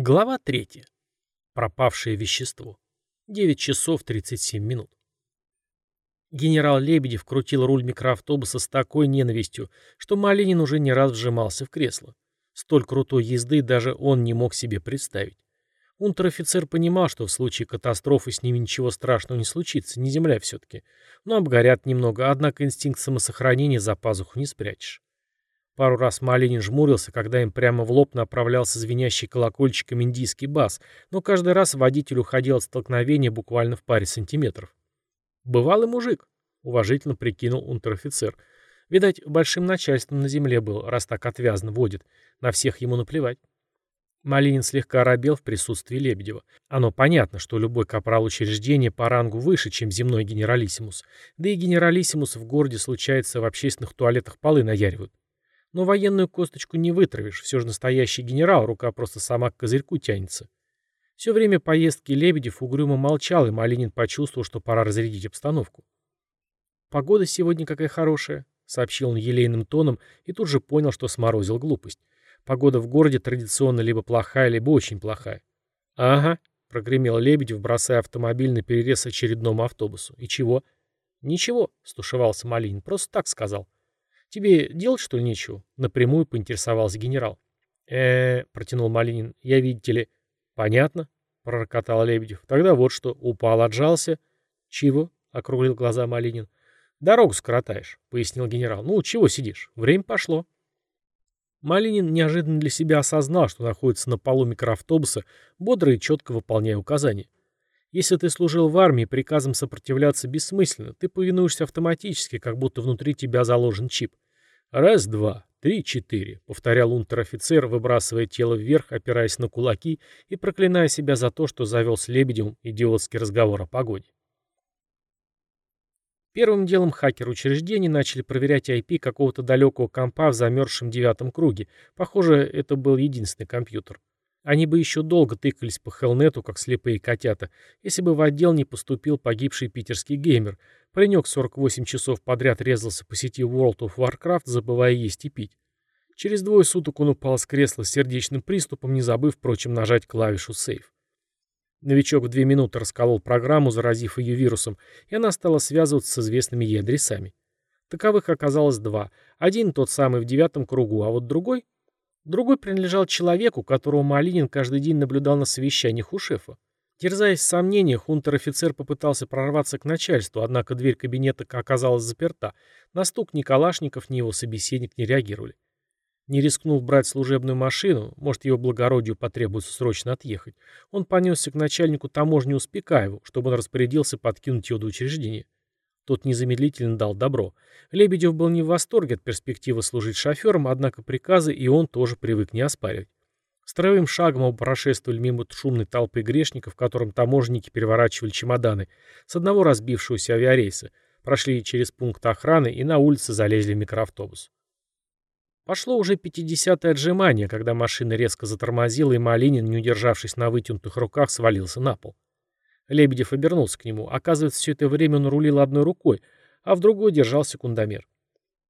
Глава 3. Пропавшее вещество. 9 часов 37 минут. Генерал Лебедев крутил руль микроавтобуса с такой ненавистью, что Малинин уже не раз вжимался в кресло. Столь крутой езды даже он не мог себе представить. Унтер-офицер понимал, что в случае катастрофы с ними ничего страшного не случится, не земля все-таки. Но обгорят немного, однако инстинкт самосохранения за пазуху не спрячешь. Пару раз Малинин жмурился, когда им прямо в лоб направлялся звенящий колокольчиком индийский бас, но каждый раз водитель уходил от столкновения буквально в паре сантиметров. «Бывалый мужик», — уважительно прикинул унтер-офицер. «Видать, большим начальством на земле был, раз так отвязно водит. На всех ему наплевать». Малинин слегка оробел в присутствии Лебедева. Оно понятно, что любой капрал учреждения по рангу выше, чем земной генералиссимус. Да и генералиссимус в городе случается в общественных туалетах полы наяривают. Но военную косточку не вытравишь, все же настоящий генерал, рука просто сама к козырьку тянется. Все время поездки Лебедев угрюмо молчал, и Малинин почувствовал, что пора разрядить обстановку. «Погода сегодня какая хорошая», — сообщил он елейным тоном, и тут же понял, что сморозил глупость. Погода в городе традиционно либо плохая, либо очень плохая. «Ага», — прогремел Лебедев, бросая автомобиль на перерез очередному автобусу. «И чего?» «Ничего», — стушевался Малинин, — «просто так сказал». «Тебе делать, что ли, нечего?» — напрямую поинтересовался генерал. э протянул Малинин. «Я, видите ли...» «Понятно», — пророкотал Лебедев. «Тогда вот что, упал, отжался». «Чего?» — округлил глаза Малинин. «Дорогу скоротаешь», — пояснил генерал. «Ну, чего сидишь? Время пошло». Малинин неожиданно для себя осознал, что находится на полу микроавтобуса, бодро и четко выполняя указания. Если ты служил в армии, приказом сопротивляться бессмысленно, ты повинуешься автоматически, как будто внутри тебя заложен чип. Раз, два, три, четыре, повторял унтер-офицер, выбрасывая тело вверх, опираясь на кулаки и проклиная себя за то, что завел с Лебедевым идиотский разговор о погоде. Первым делом хакеры учреждений начали проверять IP какого-то далекого компа в замерзшем девятом круге. Похоже, это был единственный компьютер. Они бы еще долго тыкались по Хелнету, как слепые котята, если бы в отдел не поступил погибший питерский геймер. Паренек 48 часов подряд резался по сети World of Warcraft, забывая есть и пить. Через двое суток он упал с кресла с сердечным приступом, не забыв, впрочем, нажать клавишу «Сейв». Новичок в две минуты расколол программу, заразив ее вирусом, и она стала связываться с известными ей адресами. Таковых оказалось два. Один тот самый в девятом кругу, а вот другой Другой принадлежал человеку, которого Малинин каждый день наблюдал на совещаниях у шефа. Терзаясь в сомнениях, унтер-офицер попытался прорваться к начальству, однако дверь кабинета оказалась заперта. На стук ни Калашников, ни его собеседник не реагировали. Не рискнув брать служебную машину, может, его благородию потребуется срочно отъехать, он понесся к начальнику таможни Успекаеву, чтобы он распорядился подкинуть его до учреждения. Тот незамедлительно дал добро. Лебедев был не в восторге от перспективы служить шофером, однако приказы и он тоже привык не оспаривать. Строевым шагом оба прошествовали мимо шумной толпы грешников, в котором таможенники переворачивали чемоданы, с одного разбившегося авиарейса, прошли через пункт охраны и на улице залезли в микроавтобус. Пошло уже 50-е отжимание, когда машина резко затормозила, и Малинин, не удержавшись на вытянутых руках, свалился на пол. Лебедев обернулся к нему. Оказывается, все это время он рулил одной рукой, а в другой держал секундомер.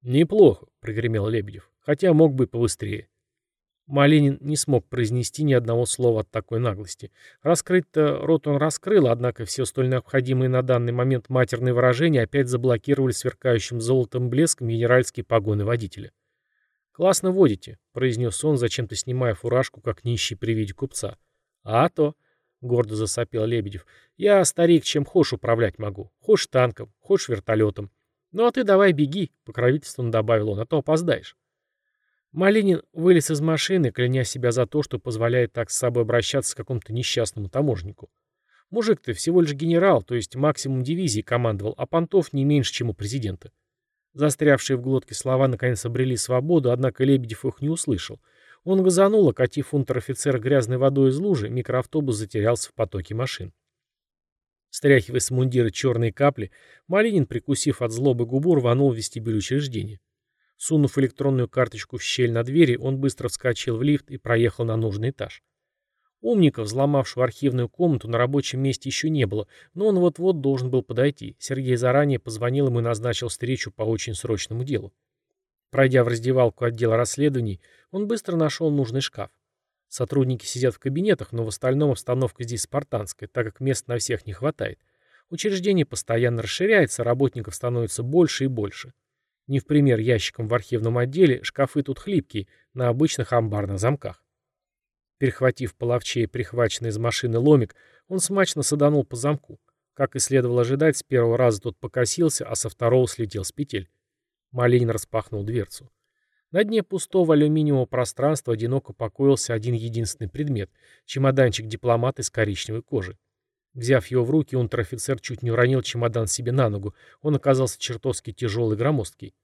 «Неплохо», — прогремел Лебедев, — «хотя мог бы побыстрее». Малинин не смог произнести ни одного слова от такой наглости. Раскрыть-то рот он раскрыл, однако все столь необходимые на данный момент матерные выражения опять заблокировали сверкающим золотом блеском генеральские погоны водителя. «Классно водите», — произнес он, зачем-то снимая фуражку, как нищий при виде купца. «А то», — гордо засопел Лебедев. «Я, старик, чем хошь управлять могу. Хошь танком, хошь вертолетом. Ну а ты давай беги», — покровительственно добавил он, — «а то опоздаешь». Малинин вылез из машины, кляня себя за то, что позволяет так с собой обращаться к какому-то несчастному таможнику. Мужик ты всего лишь генерал, то есть максимум дивизии командовал, а понтов не меньше, чем у президента. Застрявшие в глотке слова наконец обрели свободу, однако Лебедев их не услышал — он газанул, окатив унтер-офицера грязной водой из лужи, микроавтобус затерялся в потоке машин. Стряхивая с мундира черные капли, Малинин, прикусив от злобы губу, рванул в вестибюль учреждения. Сунув электронную карточку в щель на двери, он быстро вскочил в лифт и проехал на нужный этаж. Умника, взломавшего архивную комнату, на рабочем месте еще не было, но он вот-вот должен был подойти. Сергей заранее позвонил ему и назначил встречу по очень срочному делу. Пройдя в раздевалку отдела расследований, он быстро нашел нужный шкаф. Сотрудники сидят в кабинетах, но в остальном обстановка здесь спартанская, так как мест на всех не хватает. Учреждение постоянно расширяется, работников становится больше и больше. Не в пример ящикам в архивном отделе, шкафы тут хлипкие, на обычных амбарных замках. Перехватив половчей прихваченный из машины ломик, он смачно саданул по замку. Как и следовало ожидать, с первого раза тот покосился, а со второго слетел с петель. Малинин распахнул дверцу. На дне пустого алюминиевого пространства одиноко покоился один единственный предмет — чемоданчик дипломата из коричневой кожи. Взяв его в руки, унтер-офицер чуть не уронил чемодан себе на ногу. Он оказался чертовски тяжелый и громоздкий.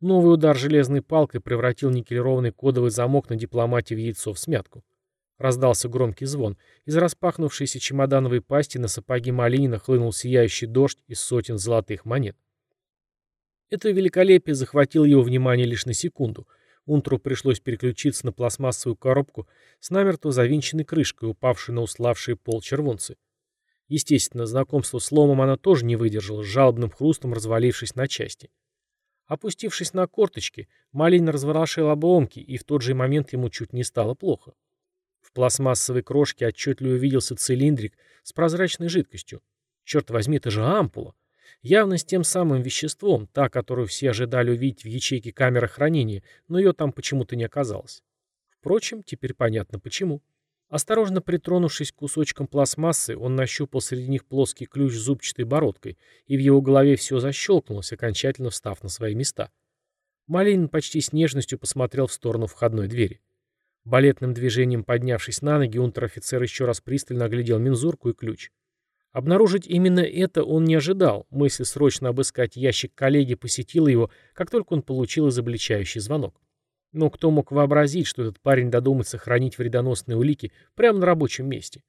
Новый удар железной палкой превратил никелированный кодовый замок на дипломате в яйцо в смятку. Раздался громкий звон. Из распахнувшейся чемодановой пасти на сапоги Малинина хлынул сияющий дождь из сотен золотых монет. Это великолепие захватило его внимание лишь на секунду. Унтру пришлось переключиться на пластмассовую коробку с намертво завинченной крышкой, упавшей на уславший пол червонцы. Естественно, знакомство с ломом она тоже не выдержала, с жалобным хрустом развалившись на части. Опустившись на корточки, Малин разворошил обломки, и в тот же момент ему чуть не стало плохо. В пластмассовой крошке отчетливо увиделся цилиндрик с прозрачной жидкостью. Черт возьми, это же ампула. Явно с тем самым веществом, та, которую все ожидали увидеть в ячейке камеры хранения, но ее там почему-то не оказалось. Впрочем, теперь понятно почему. Осторожно притронувшись к кусочкам пластмассы, он нащупал среди них плоский ключ с зубчатой бородкой, и в его голове все защелкнулось, окончательно встав на свои места. Малинин почти с нежностью посмотрел в сторону входной двери. Балетным движением поднявшись на ноги, унтер-офицер еще раз пристально оглядел мензурку и ключ. Обнаружить именно это он не ожидал. Мысль срочно обыскать ящик коллеги посетила его, как только он получил изобличающий звонок. Но кто мог вообразить, что этот парень додумается хранить вредоносные улики прямо на рабочем месте?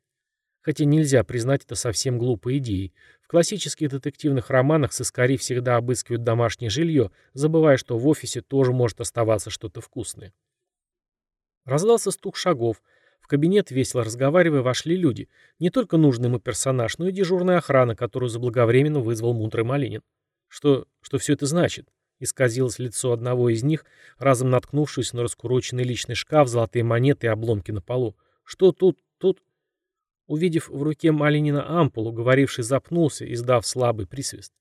Хотя нельзя признать это совсем глупой идеей. В классических детективных романах сыскари всегда обыскивают домашнее жилье, забывая, что в офисе тоже может оставаться что-то вкусное. Раздался стук шагов. В кабинет, весело разговаривая, вошли люди. Не только нужный ему персонаж, но и дежурная охрана, которую заблаговременно вызвал мудрый Малинин. Что, что все это значит? Исказилось лицо одного из них, разом наткнувшись на раскуроченный личный шкаф, золотые монеты и обломки на полу. Что тут, тут? Увидев в руке Малинина ампулу, говоривший запнулся, издав слабый присвист.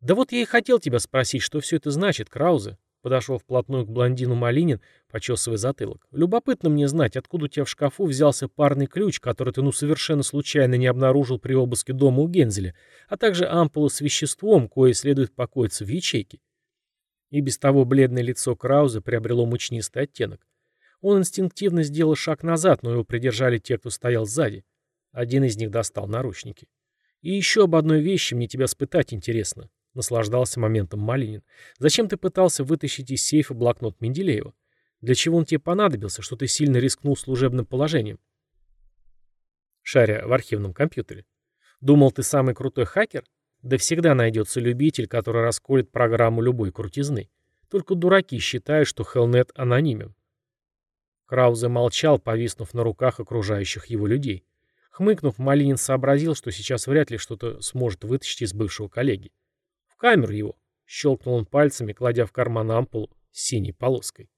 «Да вот я и хотел тебя спросить, что все это значит, Краузе?» Подошел вплотную к блондину Малинин, почесывая затылок. «Любопытно мне знать, откуда у тебя в шкафу взялся парный ключ, который ты ну совершенно случайно не обнаружил при обыске дома у Гензеля, а также ампула с веществом, кое следует покоиться в ячейке». И без того бледное лицо Крауза приобрело мучнистый оттенок. Он инстинктивно сделал шаг назад, но его придержали те, кто стоял сзади. Один из них достал наручники. «И еще об одной вещи мне тебя спытать интересно. Наслаждался моментом Малинин. «Зачем ты пытался вытащить из сейфа блокнот Менделеева? Для чего он тебе понадобился, что ты сильно рискнул служебным положением?» Шаря в архивном компьютере. «Думал, ты самый крутой хакер? Да всегда найдется любитель, который расколет программу любой крутизны. Только дураки считают, что Хелнет анонимен». Краузе молчал, повиснув на руках окружающих его людей. Хмыкнув, Малинин сообразил, что сейчас вряд ли что-то сможет вытащить из бывшего коллеги. Камеру его!» — щелкнул он пальцами, кладя в карман ампулу с синей полоской.